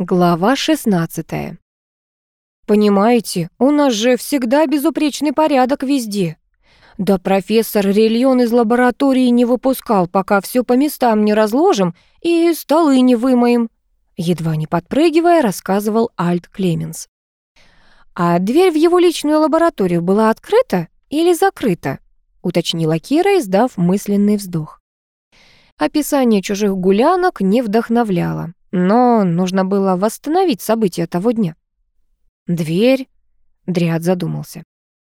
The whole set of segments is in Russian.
Глава 16. Понимаете, у нас же всегда безупречный порядок везде. Да профессор Рельон из лаборатории не выпускал, пока все по местам не разложим и столы не вымоем. Едва не подпрыгивая, рассказывал Альт Клеменс. А дверь в его личную лабораторию была открыта или закрыта? Уточнила Кира, издав мысленный вздох. Описание чужих гулянок не вдохновляло. Но нужно было восстановить события того дня. «Дверь?» — Дриад задумался.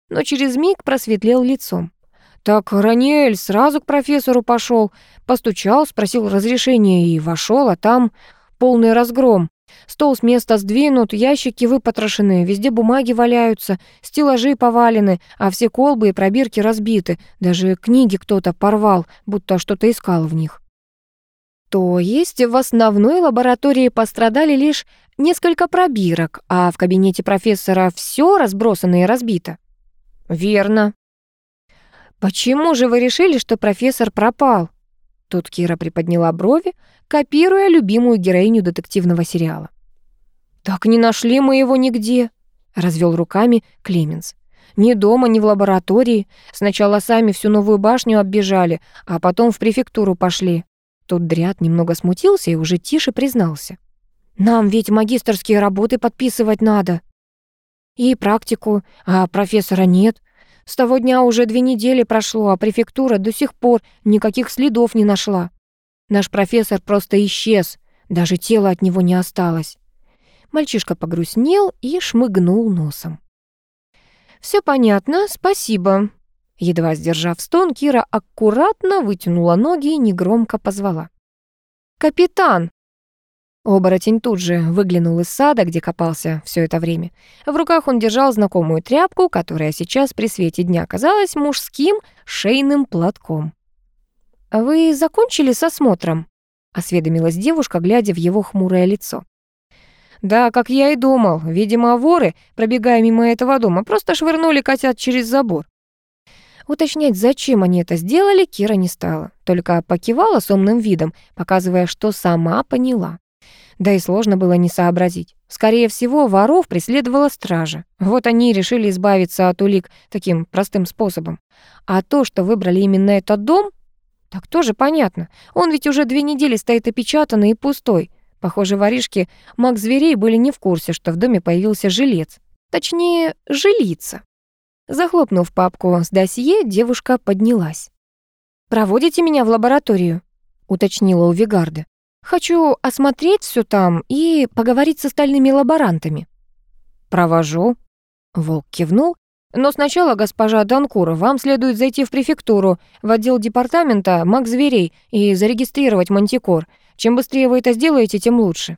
Но через миг просветлел лицом. Так Раниэль сразу к профессору пошел, постучал, спросил разрешения и вошел, а там полный разгром. Стол с места сдвинут, ящики выпотрошены, везде бумаги валяются, стеллажи повалены, а все колбы и пробирки разбиты. Даже книги кто-то порвал, будто что-то искал в них. То есть в основной лаборатории пострадали лишь несколько пробирок, а в кабинете профессора все разбросано и разбито? Верно. Почему же вы решили, что профессор пропал? Тут Кира приподняла брови, копируя любимую героиню детективного сериала. «Так не нашли мы его нигде», — развел руками Клеменс. «Ни дома, ни в лаборатории. Сначала сами всю новую башню оббежали, а потом в префектуру пошли. Тут Дряд немного смутился и уже тише признался. «Нам ведь магистрские работы подписывать надо. И практику, а профессора нет. С того дня уже две недели прошло, а префектура до сих пор никаких следов не нашла. Наш профессор просто исчез, даже тела от него не осталось». Мальчишка погрустнел и шмыгнул носом. «Всё понятно, спасибо», Едва сдержав стон, Кира аккуратно вытянула ноги и негромко позвала. «Капитан!» Оборотень тут же выглянул из сада, где копался все это время. В руках он держал знакомую тряпку, которая сейчас при свете дня казалась мужским шейным платком. «Вы закончили с осмотром?» — осведомилась девушка, глядя в его хмурое лицо. «Да, как я и думал. Видимо, воры, пробегая мимо этого дома, просто швырнули котят через забор. Уточнять, зачем они это сделали, Кира не стала, только покивала с умным видом, показывая, что сама поняла. Да и сложно было не сообразить. Скорее всего, воров преследовала стража. Вот они и решили избавиться от улик таким простым способом. А то, что выбрали именно этот дом, так тоже понятно. Он ведь уже две недели стоит опечатанный и пустой. Похоже, воришки маг зверей были не в курсе, что в доме появился жилец. Точнее, жилица. Захлопнув папку с досье, девушка поднялась. «Проводите меня в лабораторию», — уточнила у Вигарда. «Хочу осмотреть все там и поговорить с остальными лаборантами». «Провожу», — Волк кивнул. «Но сначала, госпожа Данкура, вам следует зайти в префектуру, в отдел департамента маг зверей и зарегистрировать мантикор. Чем быстрее вы это сделаете, тем лучше».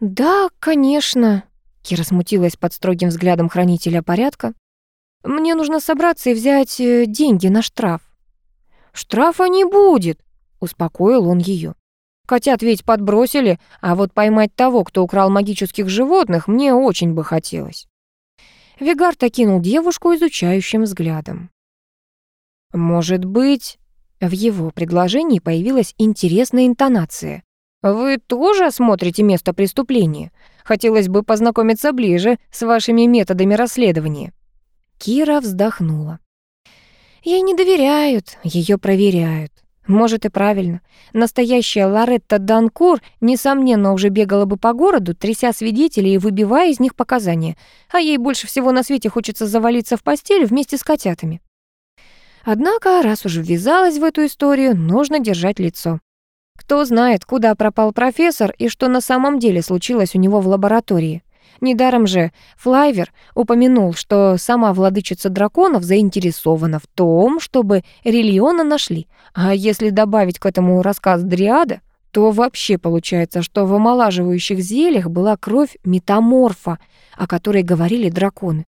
«Да, конечно», — Кира смутилась под строгим взглядом хранителя порядка. Мне нужно собраться и взять э, деньги на штраф». «Штрафа не будет», — успокоил он ее. «Котят ведь подбросили, а вот поймать того, кто украл магических животных, мне очень бы хотелось». Вигард окинул девушку изучающим взглядом. «Может быть...» В его предложении появилась интересная интонация. «Вы тоже осмотрите место преступления? Хотелось бы познакомиться ближе с вашими методами расследования». Кира вздохнула. Ей не доверяют, ее проверяют. Может и правильно. Настоящая Лоретта Данкур, несомненно, уже бегала бы по городу, тряся свидетелей и выбивая из них показания. А ей больше всего на свете хочется завалиться в постель вместе с котятами. Однако, раз уже ввязалась в эту историю, нужно держать лицо. Кто знает, куда пропал профессор и что на самом деле случилось у него в лаборатории. Недаром же Флайвер упомянул, что сама владычица драконов заинтересована в том, чтобы Рильона нашли. А если добавить к этому рассказ Дриада, то вообще получается, что в омолаживающих зельях была кровь метаморфа, о которой говорили драконы.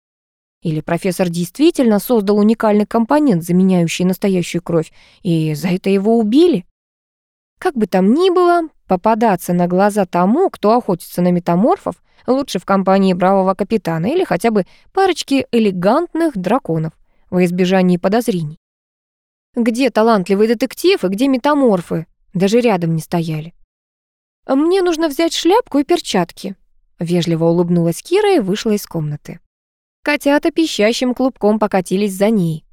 Или профессор действительно создал уникальный компонент, заменяющий настоящую кровь, и за это его убили? Как бы там ни было, попадаться на глаза тому, кто охотится на метаморфов, лучше в компании бравого капитана или хотя бы парочки элегантных драконов во избежание подозрений. Где талантливый детектив и где метаморфы? Даже рядом не стояли. «Мне нужно взять шляпку и перчатки», — вежливо улыбнулась Кира и вышла из комнаты. Котята пищащим клубком покатились за ней.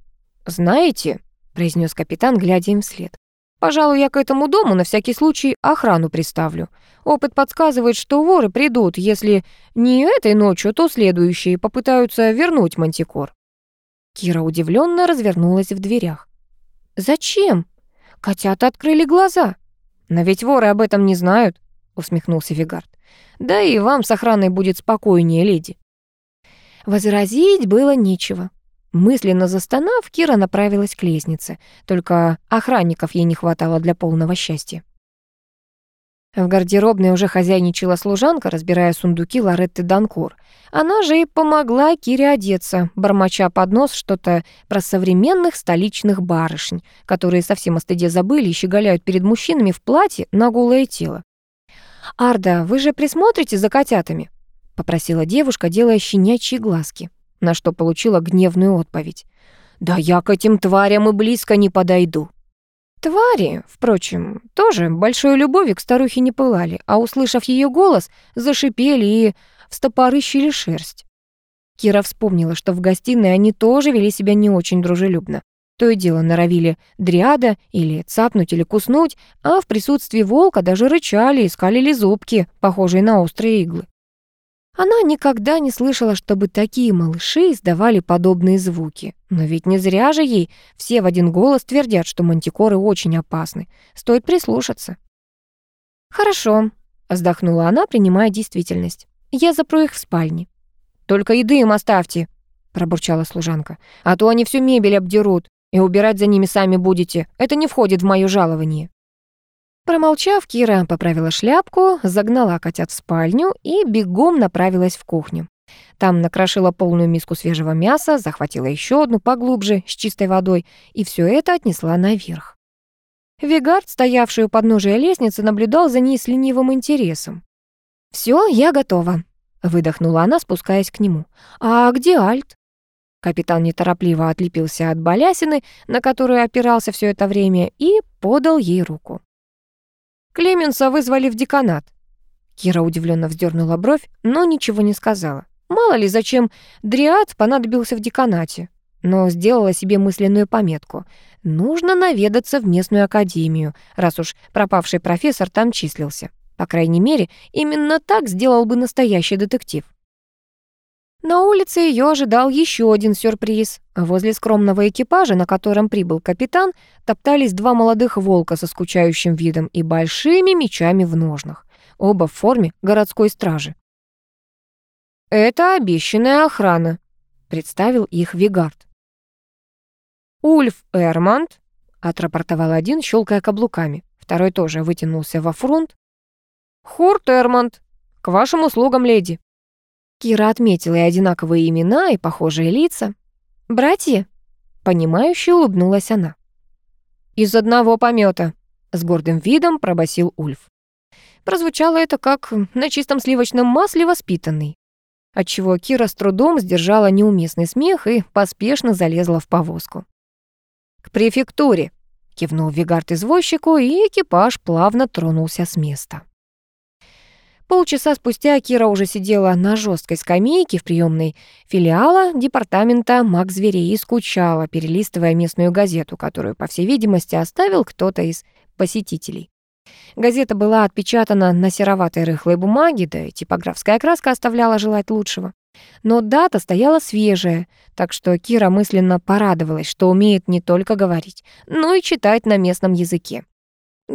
«Знаете», — произнес капитан, глядя им вслед, «пожалуй, я к этому дому на всякий случай охрану приставлю. Опыт подсказывает, что воры придут, если не этой ночью, то следующей, попытаются вернуть мантикор». Кира удивленно развернулась в дверях. «Зачем?» Котята открыли глаза. «Но ведь воры об этом не знают», — усмехнулся Вигард. «Да и вам с охраной будет спокойнее, леди». Возразить было нечего. Мысленно застонав, Кира направилась к лестнице. Только охранников ей не хватало для полного счастья. В гардеробной уже хозяйничала служанка, разбирая сундуки Лоретты Данкур. Она же и помогла Кире одеться, бормоча под нос что-то про современных столичных барышень, которые совсем о стыде забыли и щеголяют перед мужчинами в платье на голое тело. «Арда, вы же присмотрите за котятами?» — попросила девушка, делая щенячьи глазки, на что получила гневную отповедь. «Да я к этим тварям и близко не подойду». Твари, впрочем, тоже большой любовью к старухе не пылали, а, услышав ее голос, зашипели и встопорыщили шерсть. Кира вспомнила, что в гостиной они тоже вели себя не очень дружелюбно. То и дело норовили дриада или цапнуть или куснуть, а в присутствии волка даже рычали и скалили зубки, похожие на острые иглы. Она никогда не слышала, чтобы такие малыши издавали подобные звуки. Но ведь не зря же ей все в один голос твердят, что мантикоры очень опасны. Стоит прислушаться. «Хорошо», — вздохнула она, принимая действительность. «Я запру их в спальне». «Только еды им оставьте», — пробурчала служанка. «А то они всю мебель обдерут, и убирать за ними сами будете. Это не входит в моё жалование». Промолчав, Кира поправила шляпку, загнала котят в спальню и бегом направилась в кухню. Там накрошила полную миску свежего мяса, захватила еще одну поглубже, с чистой водой, и все это отнесла наверх. Вигард, стоявший у подножия лестницы, наблюдал за ней с ленивым интересом. «Всё, я готова», — выдохнула она, спускаясь к нему. «А где Альт?» Капитан неторопливо отлепился от балясины, на которую опирался все это время, и подал ей руку. Клеменса вызвали в деканат. Кира удивленно вздернула бровь, но ничего не сказала. Мало ли, зачем Дриад понадобился в деканате. Но сделала себе мысленную пометку. Нужно наведаться в местную академию, раз уж пропавший профессор там числился. По крайней мере, именно так сделал бы настоящий детектив. На улице ее ожидал еще один сюрприз. Возле скромного экипажа, на котором прибыл капитан, топтались два молодых волка со скучающим видом и большими мечами в ножнах, оба в форме городской стражи. «Это обещанная охрана», — представил их Вигард. «Ульф Эрмонт», — отрапортовал один, щелкая каблуками. Второй тоже вытянулся во фронт. «Хурт Эрмонт, к вашим услугам, леди». Кира отметила и одинаковые имена, и похожие лица. «Братья?» — понимающе улыбнулась она. «Из одного помета», — с гордым видом пробасил Ульф. Прозвучало это как на чистом сливочном масле воспитанный, отчего Кира с трудом сдержала неуместный смех и поспешно залезла в повозку. «К префектуре», — кивнул Вигард извозчику, и экипаж плавно тронулся с места. Полчаса спустя Кира уже сидела на жесткой скамейке в приемной филиала департамента маг зверей и скучала, перелистывая местную газету, которую, по всей видимости, оставил кто-то из посетителей. Газета была отпечатана на сероватой рыхлой бумаге, да и типографская краска оставляла желать лучшего. Но дата стояла свежая, так что Кира мысленно порадовалась, что умеет не только говорить, но и читать на местном языке.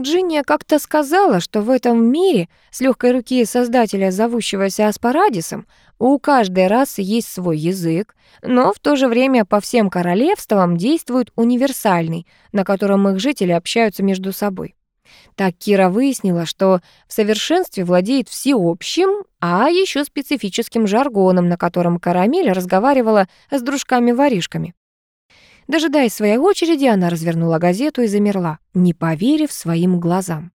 Джинния как-то сказала, что в этом мире с легкой руки создателя, зовущегося Аспарадисом, у каждой расы есть свой язык, но в то же время по всем королевствам действует универсальный, на котором их жители общаются между собой. Так Кира выяснила, что в совершенстве владеет всеобщим, а еще специфическим жаргоном, на котором Карамель разговаривала с дружками-воришками. Дожидаясь своей очереди, она развернула газету и замерла, не поверив своим глазам.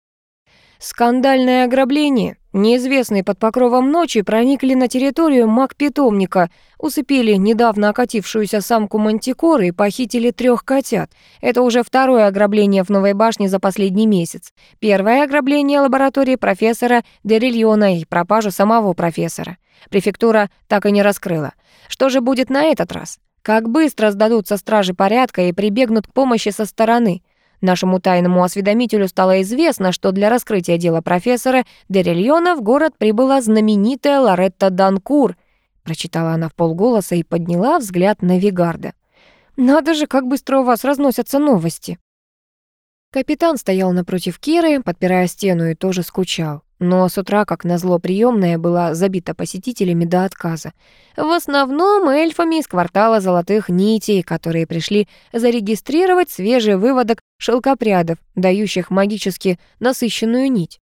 Скандальное ограбление. Неизвестные под покровом ночи проникли на территорию маг-питомника, усыпили недавно окатившуюся самку мантикоры и похитили трех котят. Это уже второе ограбление в Новой башне за последний месяц. Первое ограбление лаборатории профессора Дерильона и пропажа самого профессора. Префектура так и не раскрыла. Что же будет на этот раз? Как быстро сдадутся стражи порядка и прибегнут к помощи со стороны? Нашему тайному осведомителю стало известно, что для раскрытия дела профессора Дерильона в город прибыла знаменитая Лоретта Данкур. Прочитала она в полголоса и подняла взгляд на Вигарда. «Надо же, как быстро у вас разносятся новости!» Капитан стоял напротив Киры, подпирая стену, и тоже скучал. Но с утра, как назло, приемная была забита посетителями до отказа. В основном эльфами из квартала золотых нитей, которые пришли зарегистрировать свежий выводок шелкопрядов, дающих магически насыщенную нить.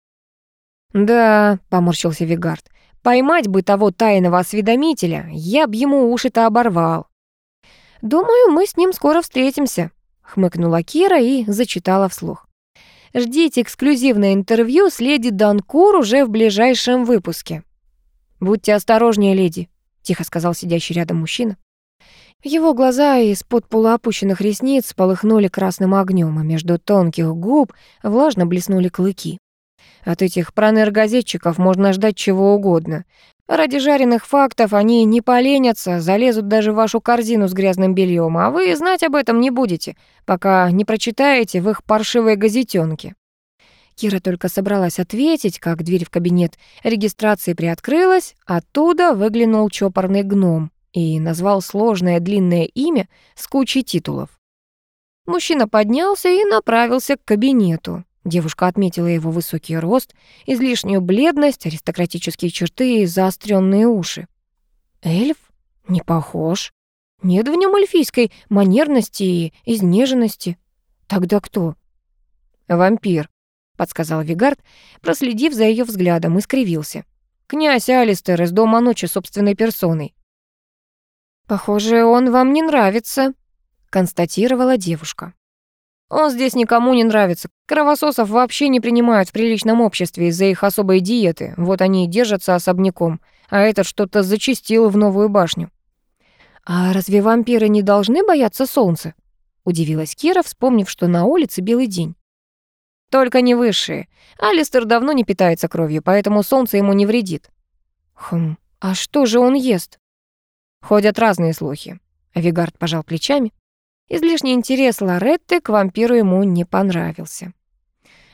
«Да», — поморщился Вигард, — «поймать бы того тайного осведомителя, я б ему уши-то оборвал». «Думаю, мы с ним скоро встретимся», — хмыкнула Кира и зачитала вслух. «Ждите эксклюзивное интервью с леди Данкур уже в ближайшем выпуске». «Будьте осторожнее, леди», — тихо сказал сидящий рядом мужчина. Его глаза из-под полуопущенных ресниц полыхнули красным огнем, а между тонких губ влажно блеснули клыки. От этих пронергазетчиков можно ждать чего угодно. Ради жареных фактов они не поленятся, залезут даже в вашу корзину с грязным бельем, а вы знать об этом не будете, пока не прочитаете в их паршивой газетенке. Кира только собралась ответить, как дверь в кабинет регистрации приоткрылась, оттуда выглянул чопорный гном и назвал сложное длинное имя с кучей титулов. Мужчина поднялся и направился к кабинету. Девушка отметила его высокий рост, излишнюю бледность, аристократические черты и заостренные уши. Эльф? Не похож. Нет в нем эльфийской манерности и изнеженности. Тогда кто? Вампир, подсказал Вигард, проследив за ее взглядом, и скривился. Князь Алистер из дома ночи собственной персоной. «Похоже, он вам не нравится», — констатировала девушка. «Он здесь никому не нравится. Кровососов вообще не принимают в приличном обществе из-за их особой диеты. Вот они и держатся особняком. А этот что-то зачистил в новую башню». «А разве вампиры не должны бояться солнца?» — удивилась Кира, вспомнив, что на улице белый день. «Только не высшие. Алистер давно не питается кровью, поэтому солнце ему не вредит». «Хм, а что же он ест?» Ходят разные слухи. Вигард пожал плечами. Излишний интерес Лоретты к вампиру ему не понравился.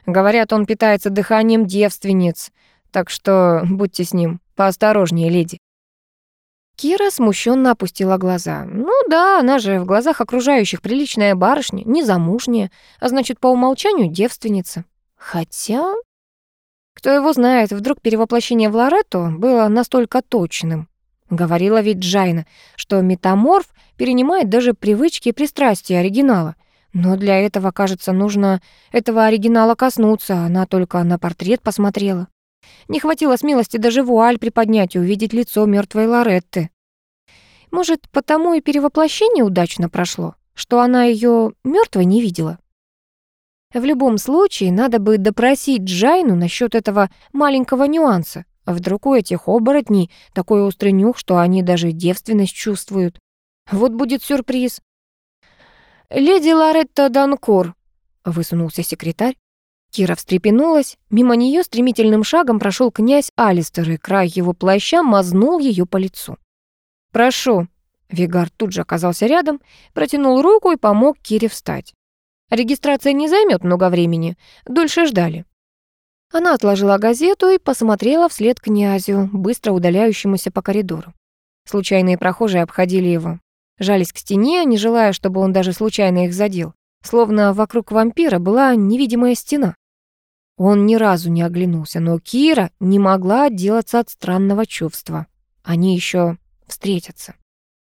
Говорят, он питается дыханием девственниц, так что будьте с ним поосторожнее, леди. Кира смущенно опустила глаза. Ну да, она же в глазах окружающих приличная барышня, незамужняя, а значит, по умолчанию девственница. Хотя... Кто его знает, вдруг перевоплощение в Лоретту было настолько точным. Говорила ведь Джайна, что метаморф перенимает даже привычки и пристрастия оригинала. Но для этого, кажется, нужно этого оригинала коснуться, она только на портрет посмотрела. Не хватило смелости даже вуаль приподнять и увидеть лицо мертвой Лоретты. Может, потому и перевоплощение удачно прошло, что она ее мертвой не видела? В любом случае, надо бы допросить Джайну насчет этого маленького нюанса. А вдруг у этих оборотней такой острый нюх, что они даже девственность чувствуют? Вот будет сюрприз. «Леди Лоретта Данкур», — высунулся секретарь. Кира встрепенулась. Мимо нее стремительным шагом прошел князь Алистер, и край его плаща мазнул ее по лицу. «Прошу». Вигар тут же оказался рядом, протянул руку и помог Кире встать. Регистрация не займет много времени, дольше ждали. Она отложила газету и посмотрела вслед князю, быстро удаляющемуся по коридору. Случайные прохожие обходили его. Жались к стене, не желая, чтобы он даже случайно их задел. Словно вокруг вампира была невидимая стена. Он ни разу не оглянулся, но Кира не могла отделаться от странного чувства. Они еще встретятся.